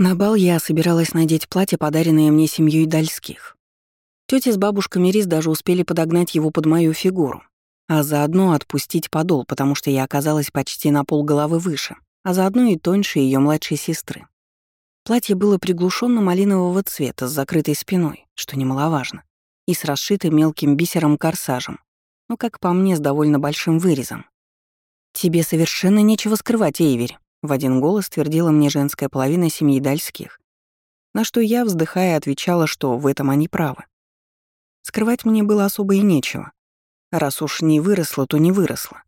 На бал я собиралась надеть платье, подаренное мне семьей Дальских. Тётя с бабушками Рис даже успели подогнать его под мою фигуру, а заодно отпустить подол, потому что я оказалась почти на пол головы выше, а заодно и тоньше ее младшей сестры. Платье было приглушенно малинового цвета с закрытой спиной, что немаловажно, и с расшитым мелким бисером корсажем, но, как по мне, с довольно большим вырезом. «Тебе совершенно нечего скрывать, Эйвери», — в один голос твердила мне женская половина семьи Дальских. На что я, вздыхая, отвечала, что в этом они правы. Скрывать мне было особо и нечего. Раз уж не выросла, то не выросла.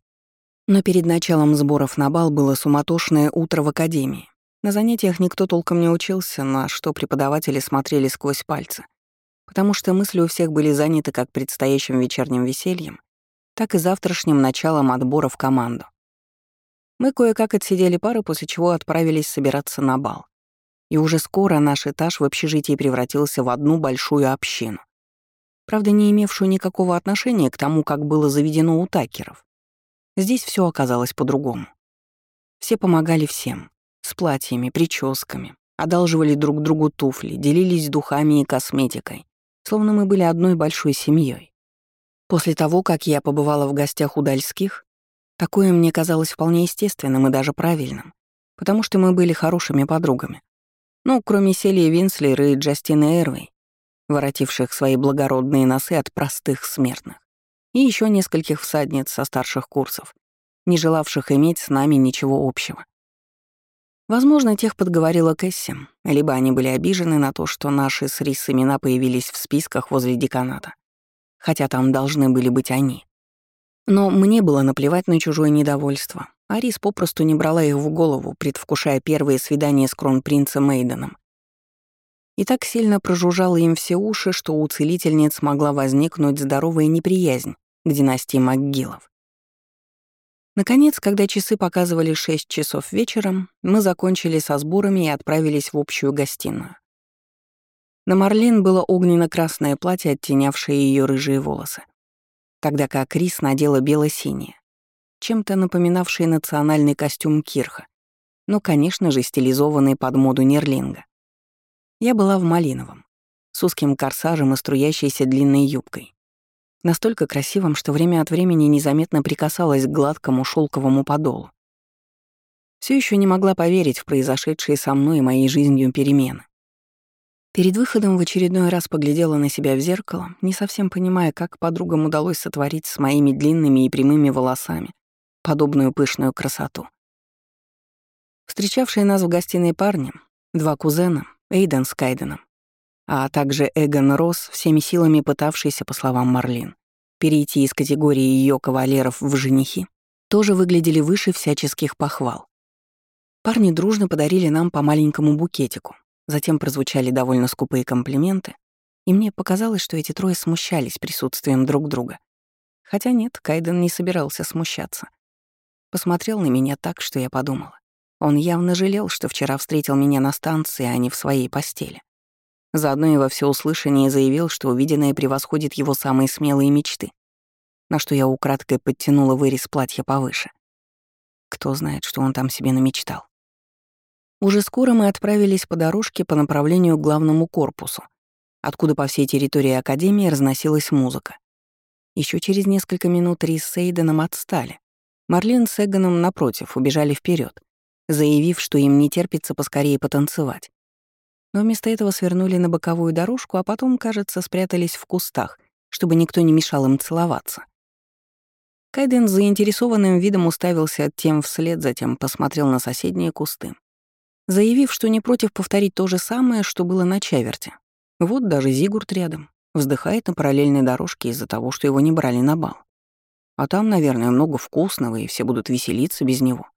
Но перед началом сборов на бал было суматошное утро в академии. На занятиях никто толком не учился, на что преподаватели смотрели сквозь пальцы, потому что мысли у всех были заняты как предстоящим вечерним весельем, так и завтрашним началом отбора в команду. Мы кое-как отсидели пары, после чего отправились собираться на бал. И уже скоро наш этаж в общежитии превратился в одну большую общину. Правда, не имевшую никакого отношения к тому, как было заведено у такеров. Здесь все оказалось по-другому. Все помогали всем. С платьями, прическами. Одалживали друг другу туфли, делились духами и косметикой. Словно мы были одной большой семьей. После того, как я побывала в гостях у Дальских, Такое мне казалось вполне естественным и даже правильным, потому что мы были хорошими подругами. Ну, кроме Селии Винслер и Джастины Эрвей, воротивших свои благородные носы от простых смертных, и еще нескольких всадниц со старших курсов, не желавших иметь с нами ничего общего. Возможно, тех подговорила Кэсси, либо они были обижены на то, что наши с Рис имена появились в списках возле деканата, хотя там должны были быть они. Но мне было наплевать на чужое недовольство. Арис попросту не брала их в голову, предвкушая первые свидания с кронпринцем Мейденом. И так сильно прожужжала им все уши, что у целительниц могла возникнуть здоровая неприязнь к династии МакГиллов. Наконец, когда часы показывали 6 часов вечером, мы закончили со сборами и отправились в общую гостиную. На Марлин было огненно-красное платье, оттенявшее ее рыжие волосы тогда как Крис надела бело-синее, чем-то напоминавший национальный костюм Кирха, но, конечно же, стилизованный под моду Нерлинга. Я была в малиновом, с узким корсажем и струящейся длинной юбкой. Настолько красивым, что время от времени незаметно прикасалась к гладкому шелковому подолу. Все еще не могла поверить в произошедшие со мной и моей жизнью перемены. Перед выходом в очередной раз поглядела на себя в зеркало, не совсем понимая, как подругам удалось сотворить с моими длинными и прямыми волосами подобную пышную красоту. Встречавшие нас в гостиной парни, два кузена, Эйден с Кайденом, а также Эгон Росс, всеми силами пытавшийся, по словам Марлин, перейти из категории ее кавалеров в женихи, тоже выглядели выше всяческих похвал. Парни дружно подарили нам по маленькому букетику, Затем прозвучали довольно скупые комплименты, и мне показалось, что эти трое смущались присутствием друг друга. Хотя нет, Кайден не собирался смущаться. Посмотрел на меня так, что я подумала. Он явно жалел, что вчера встретил меня на станции, а не в своей постели. Заодно и во всеуслышание заявил, что увиденное превосходит его самые смелые мечты, на что я украдкой подтянула вырез платья повыше. Кто знает, что он там себе намечтал. Уже скоро мы отправились по дорожке по направлению к главному корпусу, откуда по всей территории Академии разносилась музыка. Еще через несколько минут Рис с Эйденом отстали. Марлин с Эгоном, напротив, убежали вперед, заявив, что им не терпится поскорее потанцевать. Но вместо этого свернули на боковую дорожку, а потом, кажется, спрятались в кустах, чтобы никто не мешал им целоваться. Кайден с заинтересованным видом уставился тем вслед, затем посмотрел на соседние кусты заявив, что не против повторить то же самое, что было на Чаверте. Вот даже Зигурд рядом, вздыхает на параллельной дорожке из-за того, что его не брали на бал. А там, наверное, много вкусного, и все будут веселиться без него.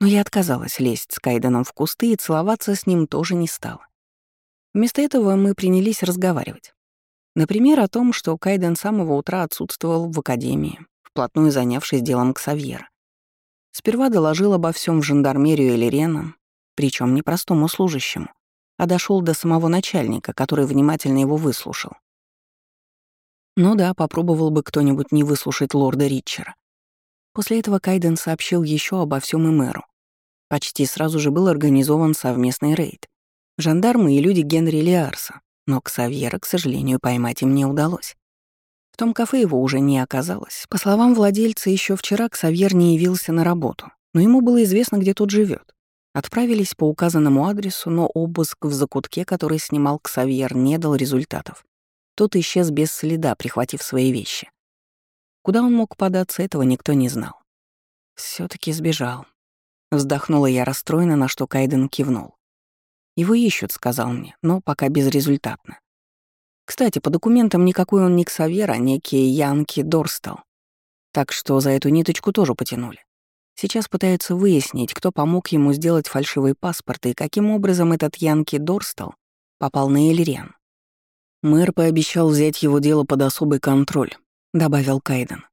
Но я отказалась лезть с Кайденом в кусты и целоваться с ним тоже не стала. Вместо этого мы принялись разговаривать. Например, о том, что Кайден с самого утра отсутствовал в академии, вплотную занявшись делом Ксавьера. Сперва доложил обо всем в жандармерию Элирена, причем не простому служащему, а дошел до самого начальника, который внимательно его выслушал. Ну да, попробовал бы кто-нибудь не выслушать лорда Ричера. После этого Кайден сообщил еще обо всем и мэру. Почти сразу же был организован совместный рейд. Жандармы и люди Генри Лиарса, но Ксавьера, к сожалению, поймать им не удалось. В том кафе его уже не оказалось. По словам владельца, еще вчера Ксавьер не явился на работу, но ему было известно, где тот живет. Отправились по указанному адресу, но обыск в закутке, который снимал Ксавьер, не дал результатов. Тот исчез без следа, прихватив свои вещи. Куда он мог податься, этого никто не знал. все таки сбежал. Вздохнула я расстроена, на что Кайден кивнул. «Его ищут», — сказал мне, но пока безрезультатно. Кстати, по документам никакой он не Ксавьер, а некий Янки Дорстал. Так что за эту ниточку тоже потянули. Сейчас пытаются выяснить, кто помог ему сделать фальшивый паспорт и каким образом этот Янки Дорстал попал на Эльрен. Мэр пообещал взять его дело под особый контроль, добавил Кайден.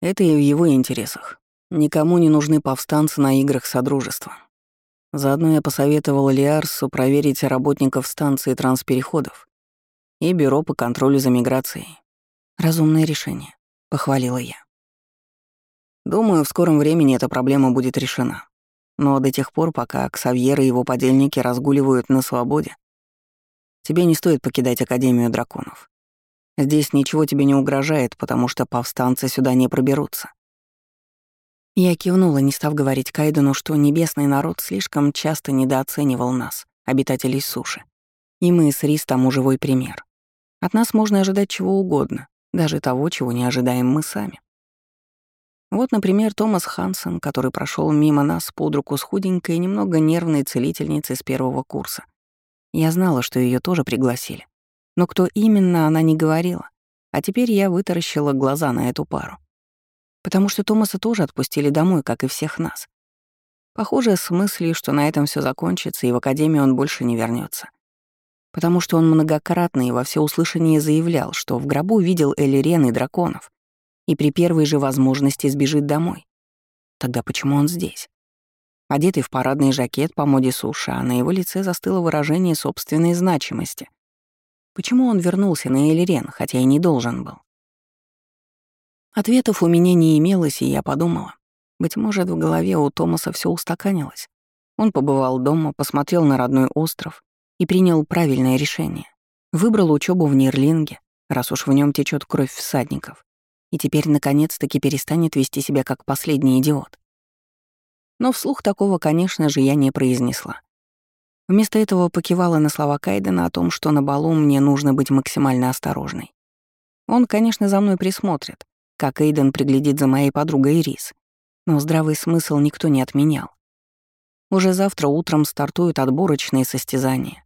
Это и в его интересах. Никому не нужны повстанцы на играх Содружества. Заодно я посоветовал Лиарсу проверить работников станции транспереходов и Бюро по контролю за миграцией. Разумное решение, похвалила я. Думаю, в скором времени эта проблема будет решена. Но до тех пор, пока Ксавьер и его подельники разгуливают на свободе, тебе не стоит покидать Академию драконов. Здесь ничего тебе не угрожает, потому что повстанцы сюда не проберутся. Я кивнула, не став говорить Кайдену, что небесный народ слишком часто недооценивал нас, обитателей суши. И мы с Рис тому живой пример. От нас можно ожидать чего угодно, даже того, чего не ожидаем мы сами. Вот, например, Томас Хансен, который прошел мимо нас под руку с худенькой и немного нервной целительницей с первого курса. Я знала, что ее тоже пригласили. Но кто именно, она не говорила. А теперь я вытаращила глаза на эту пару потому что Томаса тоже отпустили домой, как и всех нас. Похоже, с мыслью, что на этом все закончится, и в академию он больше не вернется, Потому что он многократно и во всеуслышание заявлял, что в гробу видел Эллирен и драконов, и при первой же возможности сбежит домой. Тогда почему он здесь? Одетый в парадный жакет по моде суша, а на его лице застыло выражение собственной значимости. Почему он вернулся на Эллирен, хотя и не должен был? Ответов у меня не имелось, и я подумала. Быть может, в голове у Томаса все устаканилось. Он побывал дома, посмотрел на родной остров и принял правильное решение. Выбрал учебу в Нирлинге, раз уж в нем течет кровь всадников, и теперь наконец-таки перестанет вести себя как последний идиот. Но вслух такого, конечно же, я не произнесла. Вместо этого покивала на слова Кайдена о том, что на балу мне нужно быть максимально осторожной. Он, конечно, за мной присмотрит, как Эйден приглядит за моей подругой Ирис. Но здравый смысл никто не отменял. Уже завтра утром стартуют отборочные состязания.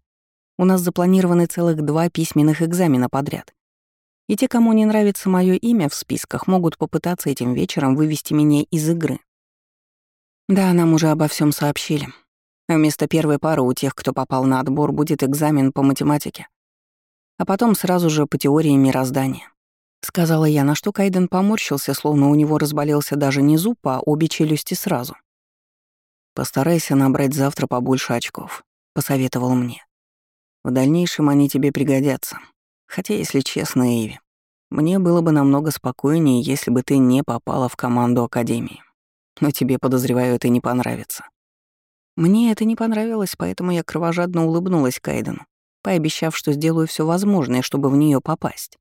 У нас запланированы целых два письменных экзамена подряд. И те, кому не нравится мое имя в списках, могут попытаться этим вечером вывести меня из игры. Да, нам уже обо всем сообщили. Вместо первой пары у тех, кто попал на отбор, будет экзамен по математике. А потом сразу же по теории мироздания. Сказала я, на что Кайден поморщился, словно у него разболелся даже не зуб, а обе челюсти сразу. «Постарайся набрать завтра побольше очков», — посоветовал мне. «В дальнейшем они тебе пригодятся. Хотя, если честно, Эйви, мне было бы намного спокойнее, если бы ты не попала в команду Академии. Но тебе, подозреваю, это не понравится». Мне это не понравилось, поэтому я кровожадно улыбнулась Кайдену, пообещав, что сделаю все возможное, чтобы в нее попасть.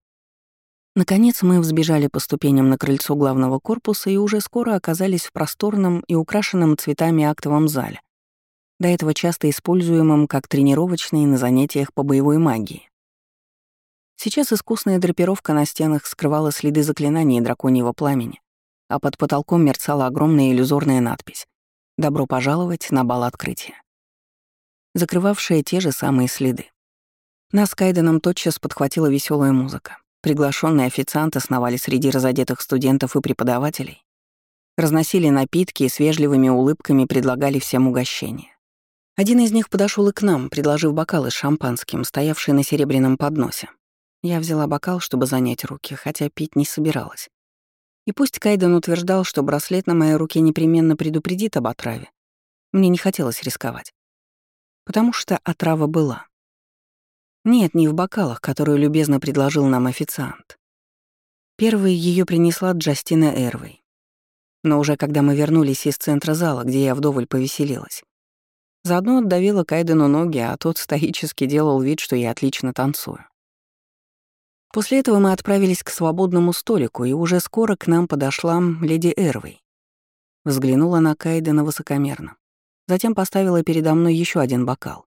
Наконец мы взбежали по ступеням на крыльцо главного корпуса и уже скоро оказались в просторном и украшенном цветами актовом зале, до этого часто используемом как тренировочный на занятиях по боевой магии. Сейчас искусная драпировка на стенах скрывала следы заклинаний драконьего пламени, а под потолком мерцала огромная иллюзорная надпись «Добро пожаловать на бал открытия», закрывавшая те же самые следы. Нас с Кайденом тотчас подхватила веселая музыка. Приглашенные официанты сновали среди разодетых студентов и преподавателей, разносили напитки и с вежливыми улыбками предлагали всем угощения. Один из них подошел и к нам, предложив бокалы с шампанским, стоявшие на серебряном подносе. Я взяла бокал, чтобы занять руки, хотя пить не собиралась. И пусть Кайден утверждал, что браслет на моей руке непременно предупредит об отраве, мне не хотелось рисковать. Потому что отрава была. Нет, не в бокалах, которые любезно предложил нам официант. Первой ее принесла Джастина Эрвей. Но уже когда мы вернулись из центра зала, где я вдоволь повеселилась, заодно отдавила Кайдену ноги, а тот стоически делал вид, что я отлично танцую. После этого мы отправились к свободному столику, и уже скоро к нам подошла леди Эрвей. Взглянула на Кайдена высокомерно. Затем поставила передо мной еще один бокал,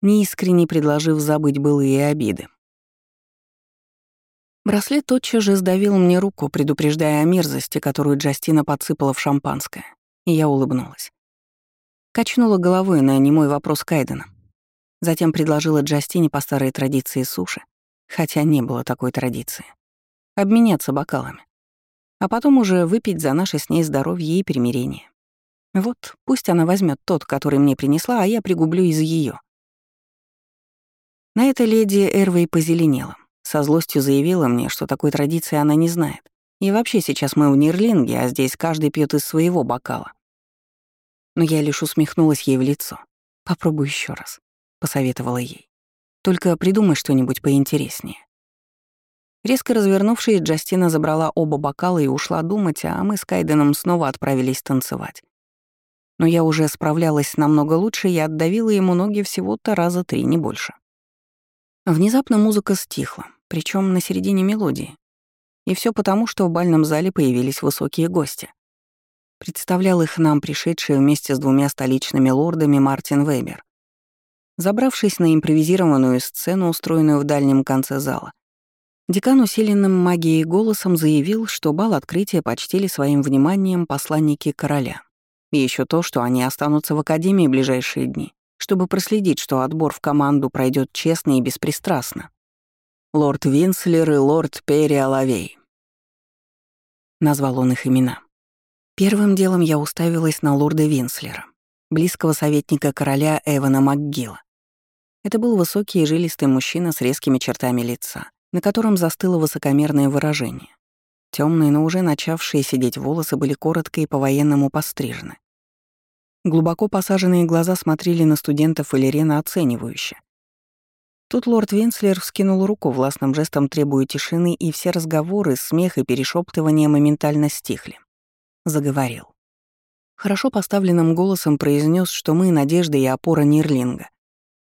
неискренне предложив забыть былые обиды. Браслет тотчас же сдавил мне руку, предупреждая о мерзости, которую Джастина подсыпала в шампанское, и я улыбнулась. Качнула головой на немой вопрос Кайдена. Затем предложила Джастине по старой традиции суши, хотя не было такой традиции, обменяться бокалами. А потом уже выпить за наше с ней здоровье и примирение. Вот, пусть она возьмет тот, который мне принесла, а я пригублю из ее. На это леди Эрвей позеленела. Со злостью заявила мне, что такой традиции она не знает. И вообще сейчас мы в Нирлинге, а здесь каждый пьет из своего бокала. Но я лишь усмехнулась ей в лицо. «Попробуй еще раз», — посоветовала ей. «Только придумай что-нибудь поинтереснее». Резко развернувшись, Джастина забрала оба бокала и ушла думать, а мы с Кайденом снова отправились танцевать. Но я уже справлялась намного лучше и отдавила ему ноги всего-то раза три, не больше. Внезапно музыка стихла причем на середине мелодии. И все потому, что в бальном зале появились высокие гости. Представлял их нам пришедший вместе с двумя столичными лордами Мартин Вебер. Забравшись на импровизированную сцену, устроенную в дальнем конце зала, декан усиленным магией голосом заявил, что бал открытия почтили своим вниманием посланники короля. И еще то, что они останутся в Академии ближайшие дни, чтобы проследить, что отбор в команду пройдет честно и беспристрастно лорд Винслер и лорд Перри Алавей. Назвал он их имена. Первым делом я уставилась на лорда Винслера, близкого советника короля Эвана МакГилла. Это был высокий и жилистый мужчина с резкими чертами лица, на котором застыло высокомерное выражение. Темные, но уже начавшие сидеть волосы были коротко и по-военному пострижены. Глубоко посаженные глаза смотрели на студентов Элерена оценивающе, Тут лорд Винслер вскинул руку, властным жестом требуя тишины, и все разговоры, смех и перешептывания моментально стихли. Заговорил. Хорошо поставленным голосом произнес, что мы — надежда и опора Нирлинга.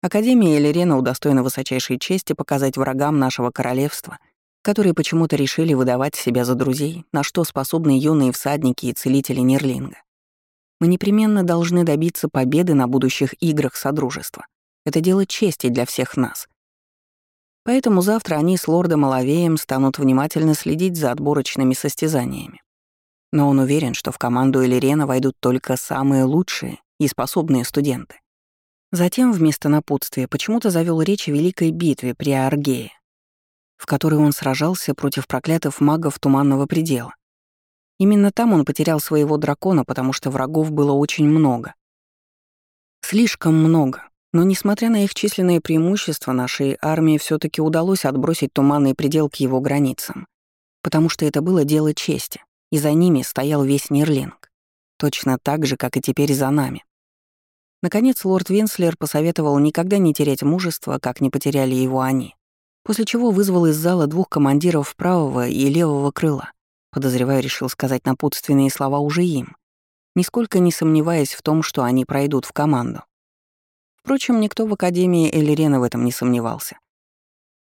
Академия Элерена удостоена высочайшей чести показать врагам нашего королевства, которые почему-то решили выдавать себя за друзей, на что способны юные всадники и целители Нирлинга. Мы непременно должны добиться победы на будущих играх Содружества. Это дело чести для всех нас. Поэтому завтра они с лордом Алавеем станут внимательно следить за отборочными состязаниями. Но он уверен, что в команду Элирена войдут только самые лучшие и способные студенты. Затем вместо напутствия почему-то завел речь о великой битве при Аргее, в которой он сражался против проклятых магов Туманного Предела. Именно там он потерял своего дракона, потому что врагов было очень много. Слишком много, но несмотря на их численное преимущество, нашей армии все таки удалось отбросить туманный предел к его границам, потому что это было дело чести, и за ними стоял весь Нирлинг, точно так же, как и теперь за нами. Наконец, лорд Винслер посоветовал никогда не терять мужества, как не потеряли его они, после чего вызвал из зала двух командиров правого и левого крыла. Подозреваю, решил сказать напутственные слова уже им, нисколько не сомневаясь в том, что они пройдут в команду. Впрочем, никто в Академии Элирена в этом не сомневался.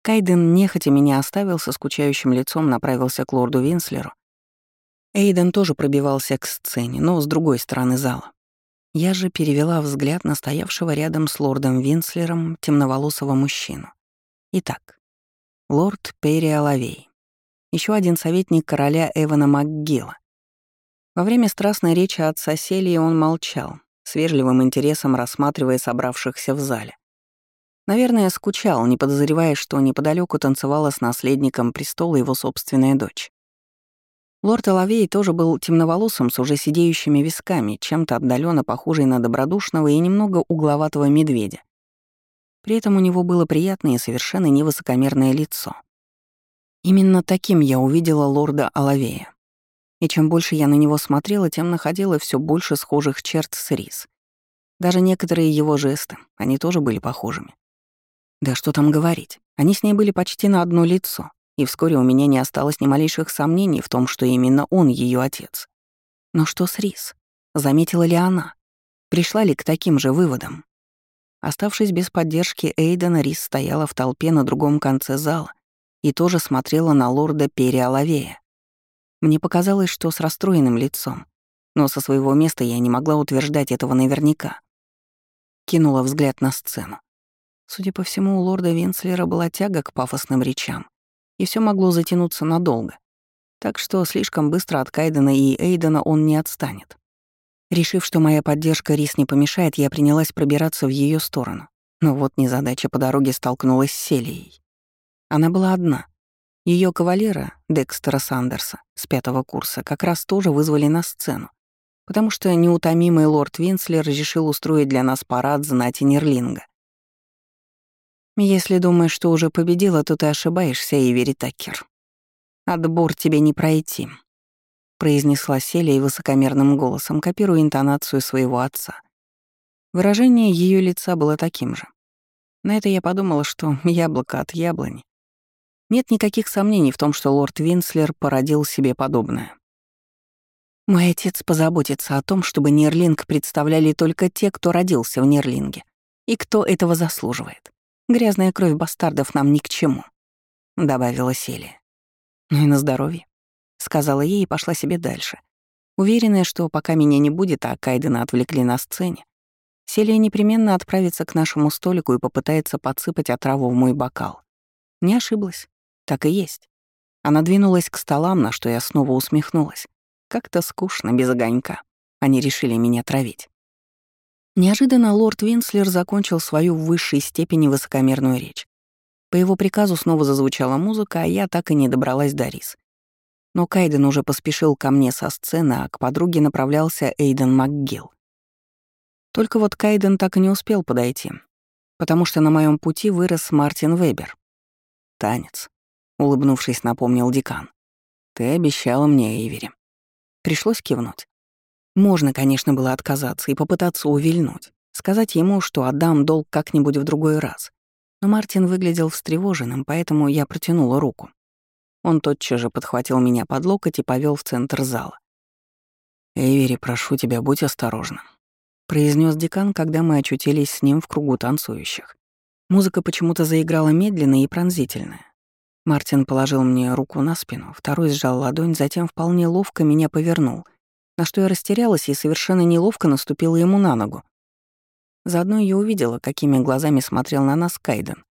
Кайден нехотя меня оставил, со скучающим лицом направился к лорду Винслеру. Эйден тоже пробивался к сцене, но с другой стороны зала. Я же перевела взгляд на стоявшего рядом с лордом Винслером темноволосого мужчину. Итак, лорд Перри Алавей, еще один советник короля Эвана МакГилла. Во время страстной речи отца Селии он молчал, с вежливым интересом рассматривая собравшихся в зале. Наверное, скучал, не подозревая, что неподалеку танцевала с наследником престола его собственная дочь. Лорд Элавей тоже был темноволосым с уже сидеющими висками, чем-то отдаленно похожий на добродушного и немного угловатого медведя. При этом у него было приятное и совершенно невысокомерное лицо. Именно таким я увидела лорда Алавея. И чем больше я на него смотрела, тем находила все больше схожих черт с Рис. Даже некоторые его жесты, они тоже были похожими. Да что там говорить, они с ней были почти на одно лицо, и вскоре у меня не осталось ни малейших сомнений в том, что именно он ее отец. Но что с Рис? Заметила ли она? Пришла ли к таким же выводам? Оставшись без поддержки Эйдена, Рис стояла в толпе на другом конце зала и тоже смотрела на лорда Периалавея. Мне показалось, что с расстроенным лицом, но со своего места я не могла утверждать этого наверняка. Кинула взгляд на сцену. Судя по всему, у лорда Винслера была тяга к пафосным речам, и все могло затянуться надолго. Так что слишком быстро от Кайдена и Эйдена он не отстанет. Решив, что моя поддержка Рис не помешает, я принялась пробираться в ее сторону. Но вот незадача по дороге столкнулась с Селией. Она была одна. Ее кавалера, Декстера Сандерса, с пятого курса, как раз тоже вызвали на сцену, потому что неутомимый лорд Винслер решил устроить для нас парад знати Нерлинга. «Если думаешь, что уже победила, то ты ошибаешься, Ивери Такер. Отбор тебе не пройти», — произнесла Селия высокомерным голосом, копируя интонацию своего отца. Выражение ее лица было таким же. На это я подумала, что яблоко от яблони. Нет никаких сомнений в том, что лорд Винслер породил себе подобное. Мой отец позаботится о том, чтобы Нерлинг представляли только те, кто родился в Нерлинге, и кто этого заслуживает. Грязная кровь бастардов нам ни к чему», — добавила Селия. «Ну и на здоровье», — сказала ей и пошла себе дальше. Уверенная, что пока меня не будет, а Кайдена отвлекли на сцене, Селия непременно отправится к нашему столику и попытается подсыпать отраву в мой бокал. Не ошиблась. Так и есть. Она двинулась к столам, на что я снова усмехнулась. Как-то скучно, без огонька. Они решили меня травить. Неожиданно лорд Винслер закончил свою в высшей степени высокомерную речь. По его приказу снова зазвучала музыка, а я так и не добралась до Рис. Но Кайден уже поспешил ко мне со сцены, а к подруге направлялся Эйден МакГилл. Только вот Кайден так и не успел подойти, потому что на моем пути вырос Мартин Вебер. «Танец», — улыбнувшись, напомнил декан. «Ты обещала мне, Эйвери». Пришлось кивнуть. Можно, конечно, было отказаться и попытаться увильнуть, сказать ему, что отдам долг как-нибудь в другой раз. Но Мартин выглядел встревоженным, поэтому я протянула руку. Он тотчас же подхватил меня под локоть и повел в центр зала. «Эйвери, прошу тебя, будь осторожна», — произнес декан, когда мы очутились с ним в кругу танцующих. Музыка почему-то заиграла медленно и пронзительно. Мартин положил мне руку на спину, второй сжал ладонь, затем вполне ловко меня повернул на что я растерялась и совершенно неловко наступила ему на ногу. Заодно я увидела, какими глазами смотрел на нас Кайден,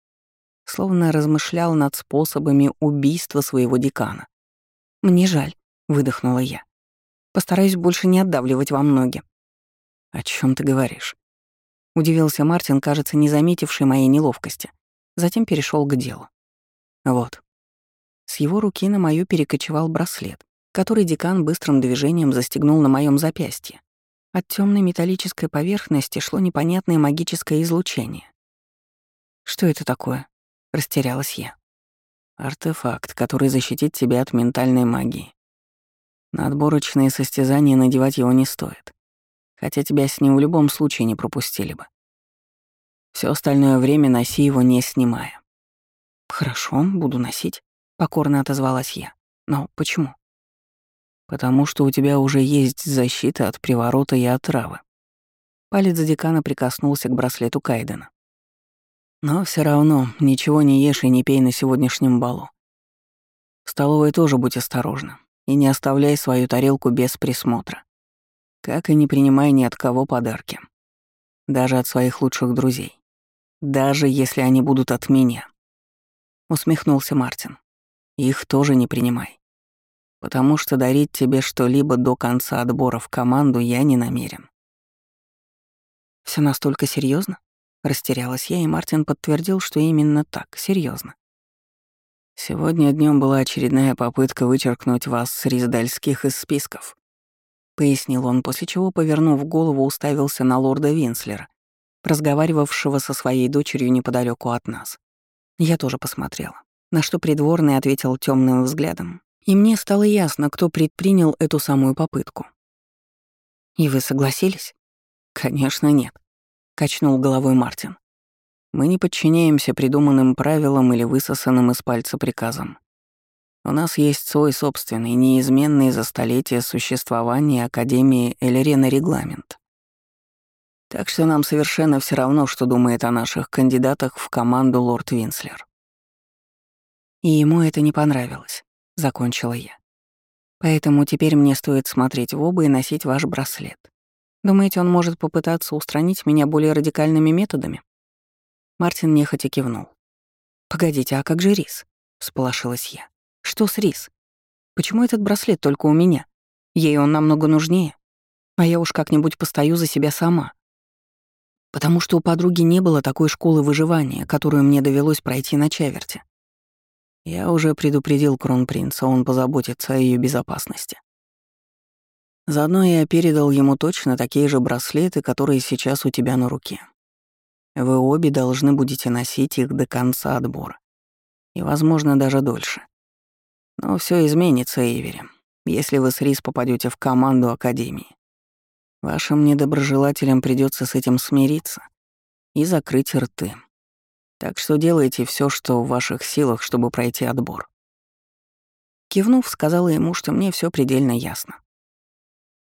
словно размышлял над способами убийства своего декана. «Мне жаль», — выдохнула я. «Постараюсь больше не отдавливать вам ноги». «О чем ты говоришь?» Удивился Мартин, кажется, не заметивший моей неловкости. Затем перешел к делу. Вот. С его руки на мою перекочевал браслет, который декан быстрым движением застегнул на моем запястье. От темной металлической поверхности шло непонятное магическое излучение. «Что это такое?» — растерялась я. «Артефакт, который защитит тебя от ментальной магии. На отборочные состязания надевать его не стоит, хотя тебя с ним в любом случае не пропустили бы. Все остальное время носи его, не снимая». «Хорошо, буду носить», — покорно отозвалась я. «Но почему?» Потому что у тебя уже есть защита от приворота и отравы. Палец декана прикоснулся к браслету Кайдена. Но все равно ничего не ешь и не пей на сегодняшнем балу. В столовой тоже будь осторожна и не оставляй свою тарелку без присмотра. Как и не принимай ни от кого подарки. Даже от своих лучших друзей. Даже если они будут от меня. Усмехнулся Мартин. Их тоже не принимай потому что дарить тебе что-либо до конца отбора в команду я не намерен. Все настолько серьезно? Растерялась я, и Мартин подтвердил, что именно так, серьезно. Сегодня днем была очередная попытка вычеркнуть вас с Риздальских из списков, пояснил он, после чего, повернув голову, уставился на лорда Винслера, разговаривавшего со своей дочерью неподалеку от нас. Я тоже посмотрела, на что придворный ответил темным взглядом, и мне стало ясно, кто предпринял эту самую попытку. «И вы согласились?» «Конечно, нет», — качнул головой Мартин. «Мы не подчиняемся придуманным правилам или высосанным из пальца приказам. У нас есть свой собственный, неизменный за столетия существования Академии Элерена регламент. Так что нам совершенно все равно, что думает о наших кандидатах в команду лорд Винслер. И ему это не понравилось, закончила я. Поэтому теперь мне стоит смотреть в оба и носить ваш браслет. Думаете, он может попытаться устранить меня более радикальными методами? Мартин нехотя кивнул. «Погодите, а как же рис?» — всполошилась я. «Что с рис? Почему этот браслет только у меня? Ей он намного нужнее. А я уж как-нибудь постою за себя сама. Потому что у подруги не было такой школы выживания, которую мне довелось пройти на Чаверте. Я уже предупредил кронпринца, он позаботится о ее безопасности. Заодно я передал ему точно такие же браслеты, которые сейчас у тебя на руке. Вы обе должны будете носить их до конца отбора. И, возможно, даже дольше. Но все изменится, Эйвери, если вы с Рис попадете в команду Академии. Вашим недоброжелателям придется с этим смириться и закрыть рты. Так что делайте все, что в ваших силах, чтобы пройти отбор. Кивнув, сказала ему, что мне все предельно ясно.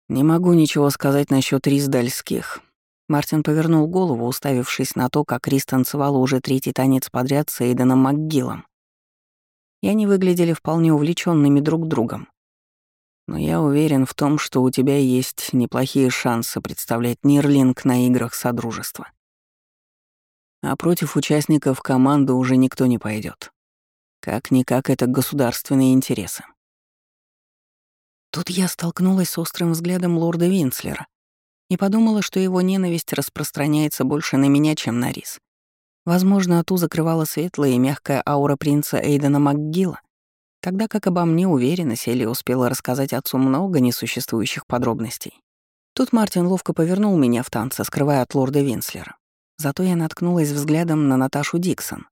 Не могу ничего сказать насчет Рис Дальских, Мартин повернул голову, уставившись на то, как Рис танцевала уже третий танец подряд с Эйденом МакГиллом. И они выглядели вполне увлеченными друг другом. Но я уверен в том, что у тебя есть неплохие шансы представлять Нирлинг на играх Содружества. А против участников команды уже никто не пойдет. Как-никак это государственные интересы. Тут я столкнулась с острым взглядом лорда Винслера, и подумала, что его ненависть распространяется больше на меня, чем на Рис. Возможно, ту закрывала светлая и мягкая аура принца Эйдена МакГилла, тогда как обо мне уверенно Селия успела рассказать отцу много несуществующих подробностей. Тут Мартин ловко повернул меня в танце, скрывая от лорда Винслера. Зато я наткнулась взглядом на Наташу Диксон.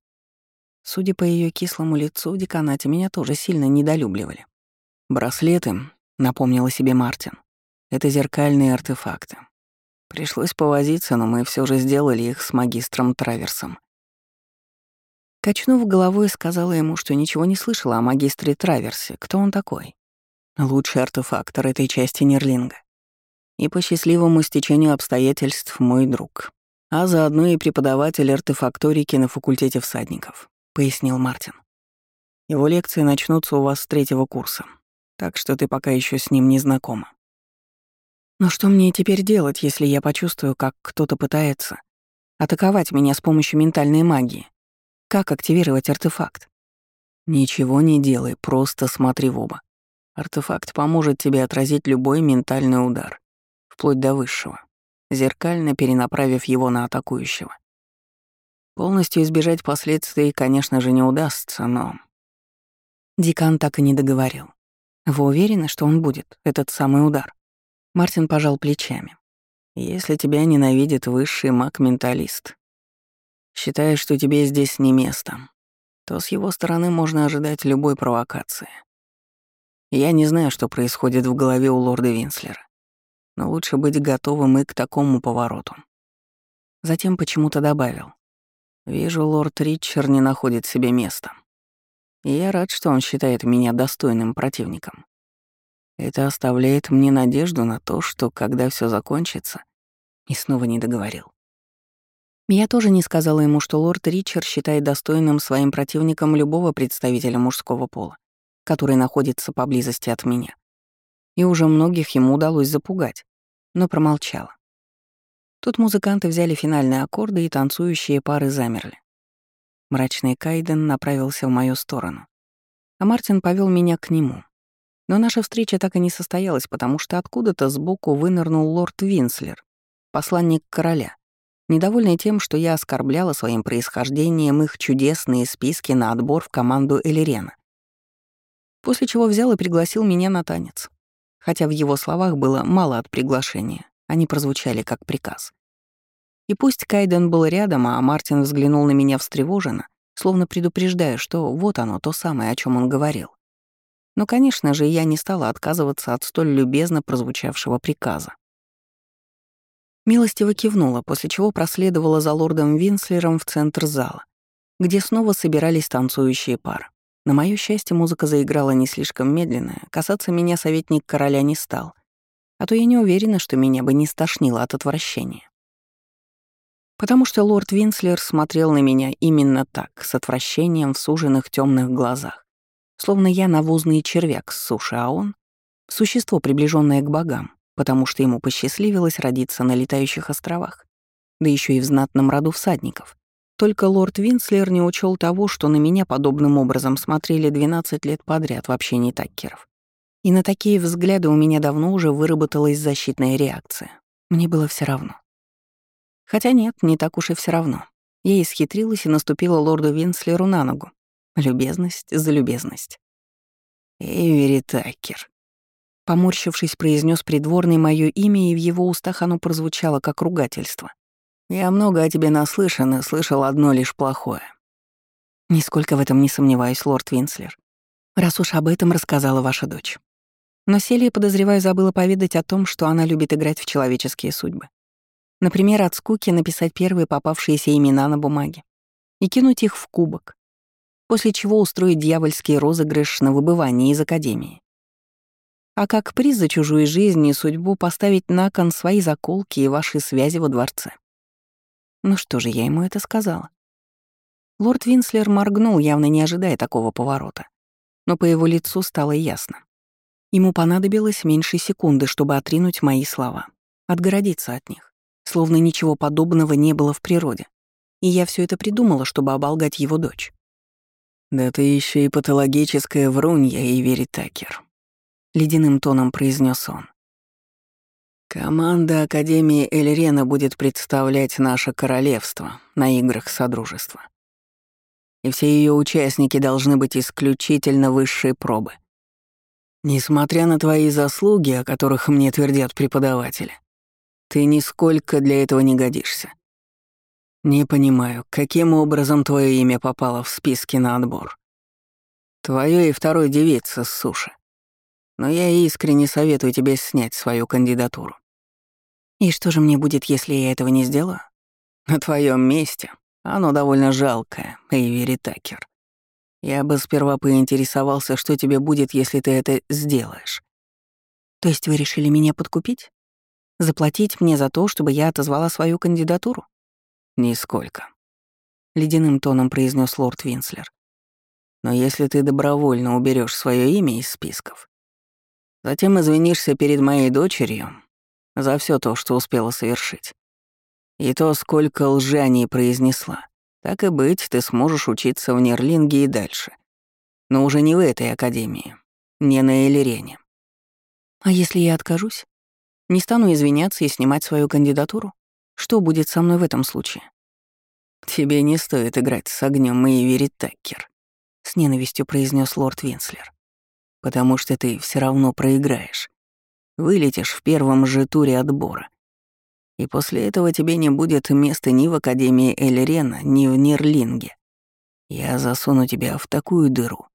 Судя по ее кислому лицу, деканате меня тоже сильно недолюбливали. «Браслеты», — напомнила себе Мартин. Это зеркальные артефакты. Пришлось повозиться, но мы все же сделали их с магистром Траверсом. Качнув головой, сказала ему, что ничего не слышала о магистре Траверсе. Кто он такой? Лучший артефактор этой части Нерлинга. И по счастливому стечению обстоятельств мой друг. А заодно и преподаватель артефакторики на факультете всадников, пояснил Мартин. Его лекции начнутся у вас с третьего курса, так что ты пока еще с ним не знакома. Но что мне теперь делать, если я почувствую, как кто-то пытается атаковать меня с помощью ментальной магии? Как активировать артефакт? Ничего не делай, просто смотри в оба. Артефакт поможет тебе отразить любой ментальный удар, вплоть до высшего, зеркально перенаправив его на атакующего. Полностью избежать последствий, конечно же, не удастся, но... Декан так и не договорил. Вы уверены, что он будет, этот самый удар? Мартин пожал плечами. «Если тебя ненавидит высший маг-менталист, считая, что тебе здесь не место, то с его стороны можно ожидать любой провокации. Я не знаю, что происходит в голове у лорда Винслера, но лучше быть готовым и к такому повороту». Затем почему-то добавил. «Вижу, лорд Ричард не находит себе места. И я рад, что он считает меня достойным противником. Это оставляет мне надежду на то, что когда все закончится, и снова не договорил. Я тоже не сказала ему, что лорд Ричард считает достойным своим противником любого представителя мужского пола, который находится поблизости от меня. И уже многих ему удалось запугать, но промолчала. Тут музыканты взяли финальные аккорды, и танцующие пары замерли. Мрачный Кайден направился в мою сторону, а Мартин повел меня к нему. Но наша встреча так и не состоялась, потому что откуда-то сбоку вынырнул лорд Винслер, посланник короля, недовольный тем, что я оскорбляла своим происхождением их чудесные списки на отбор в команду Элирена. После чего взял и пригласил меня на танец. Хотя в его словах было мало от приглашения, они прозвучали как приказ. И пусть Кайден был рядом, а Мартин взглянул на меня встревоженно, словно предупреждая, что вот оно, то самое, о чем он говорил. Но, конечно же, я не стала отказываться от столь любезно прозвучавшего приказа. Милостиво кивнула, после чего проследовала за лордом Винслером в центр зала, где снова собирались танцующие пары. На моё счастье, музыка заиграла не слишком медленно, касаться меня советник короля не стал, а то я не уверена, что меня бы не стошнило от отвращения. Потому что лорд Винслер смотрел на меня именно так, с отвращением в суженных темных глазах, словно я навозный червяк с суши, а он — существо, приближенное к богам, потому что ему посчастливилось родиться на летающих островах, да еще и в знатном роду всадников. Только лорд Винслер не учел того, что на меня подобным образом смотрели 12 лет подряд в общении таккеров. И на такие взгляды у меня давно уже выработалась защитная реакция. Мне было все равно. Хотя нет, не так уж и все равно. Я исхитрилась и наступила лорду Винслеру на ногу. Любезность за любезность. «Эйвери Таккер», Поморщившись, произнес придворный мое имя, и в его устах оно прозвучало как ругательство. Я много о тебе наслышан и слышал одно лишь плохое. Нисколько в этом не сомневаюсь, лорд Винслер. Раз уж об этом рассказала ваша дочь. Но Селия, подозреваю, забыла поведать о том, что она любит играть в человеческие судьбы. Например, от скуки написать первые попавшиеся имена на бумаге и кинуть их в кубок, после чего устроить дьявольский розыгрыш на выбывание из Академии. А как приз за чужую жизнь и судьбу поставить на кон свои заколки и ваши связи во дворце. Ну что же, я ему это сказала. Лорд Винслер моргнул, явно не ожидая такого поворота. Но по его лицу стало ясно. Ему понадобилось меньше секунды, чтобы отринуть мои слова, отгородиться от них, словно ничего подобного не было в природе. И я все это придумала, чтобы оболгать его дочь. «Да ты еще и патологическая врунья, Ивери Такер», — ледяным тоном произнес он. Команда Академии Эльрена будет представлять наше королевство на играх Содружества. И все ее участники должны быть исключительно высшей пробы. Несмотря на твои заслуги, о которых мне твердят преподаватели, ты нисколько для этого не годишься. Не понимаю, каким образом твое имя попало в списки на отбор. Твое и второй девица с суши. Но я искренне советую тебе снять свою кандидатуру. И что же мне будет, если я этого не сделаю? На твоем месте оно довольно жалкое, Эйвери Такер. Я бы сперва поинтересовался, что тебе будет, если ты это сделаешь. То есть вы решили меня подкупить? Заплатить мне за то, чтобы я отозвала свою кандидатуру? Нисколько. Ледяным тоном произнес лорд Винслер. Но если ты добровольно уберешь свое имя из списков, затем извинишься перед моей дочерью, за все то, что успела совершить. И то, сколько лжи о ней произнесла. Так и быть, ты сможешь учиться в Нерлинге и дальше. Но уже не в этой академии, не на Элирене. А если я откажусь? Не стану извиняться и снимать свою кандидатуру? Что будет со мной в этом случае? Тебе не стоит играть с огнем и верить Таккер, с ненавистью произнес лорд Винслер. Потому что ты все равно проиграешь. Вылетишь в первом же туре отбора. И после этого тебе не будет места ни в Академии Эльрена, ни в Нерлинге. Я засуну тебя в такую дыру,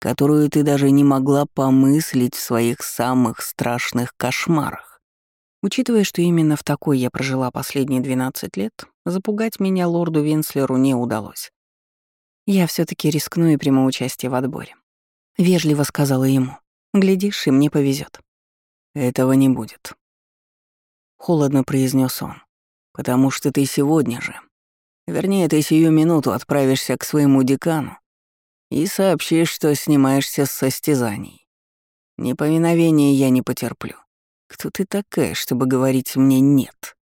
которую ты даже не могла помыслить в своих самых страшных кошмарах. Учитывая, что именно в такой я прожила последние 12 лет, запугать меня лорду Винслеру не удалось. Я все таки рискну и приму участие в отборе. Вежливо сказала ему. Глядишь, и мне повезет. «Этого не будет», — холодно произнес он, «потому что ты сегодня же, вернее, ты сию минуту отправишься к своему декану и сообщишь, что снимаешься с состязаний. Неповиновения я не потерплю. Кто ты такая, чтобы говорить мне «нет»?»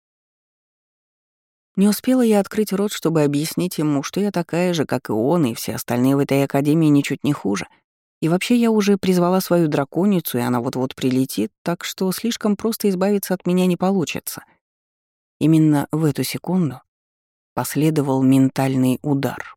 Не успела я открыть рот, чтобы объяснить ему, что я такая же, как и он, и все остальные в этой академии ничуть не хуже — и вообще я уже призвала свою драконицу, и она вот-вот прилетит, так что слишком просто избавиться от меня не получится. Именно в эту секунду последовал ментальный удар.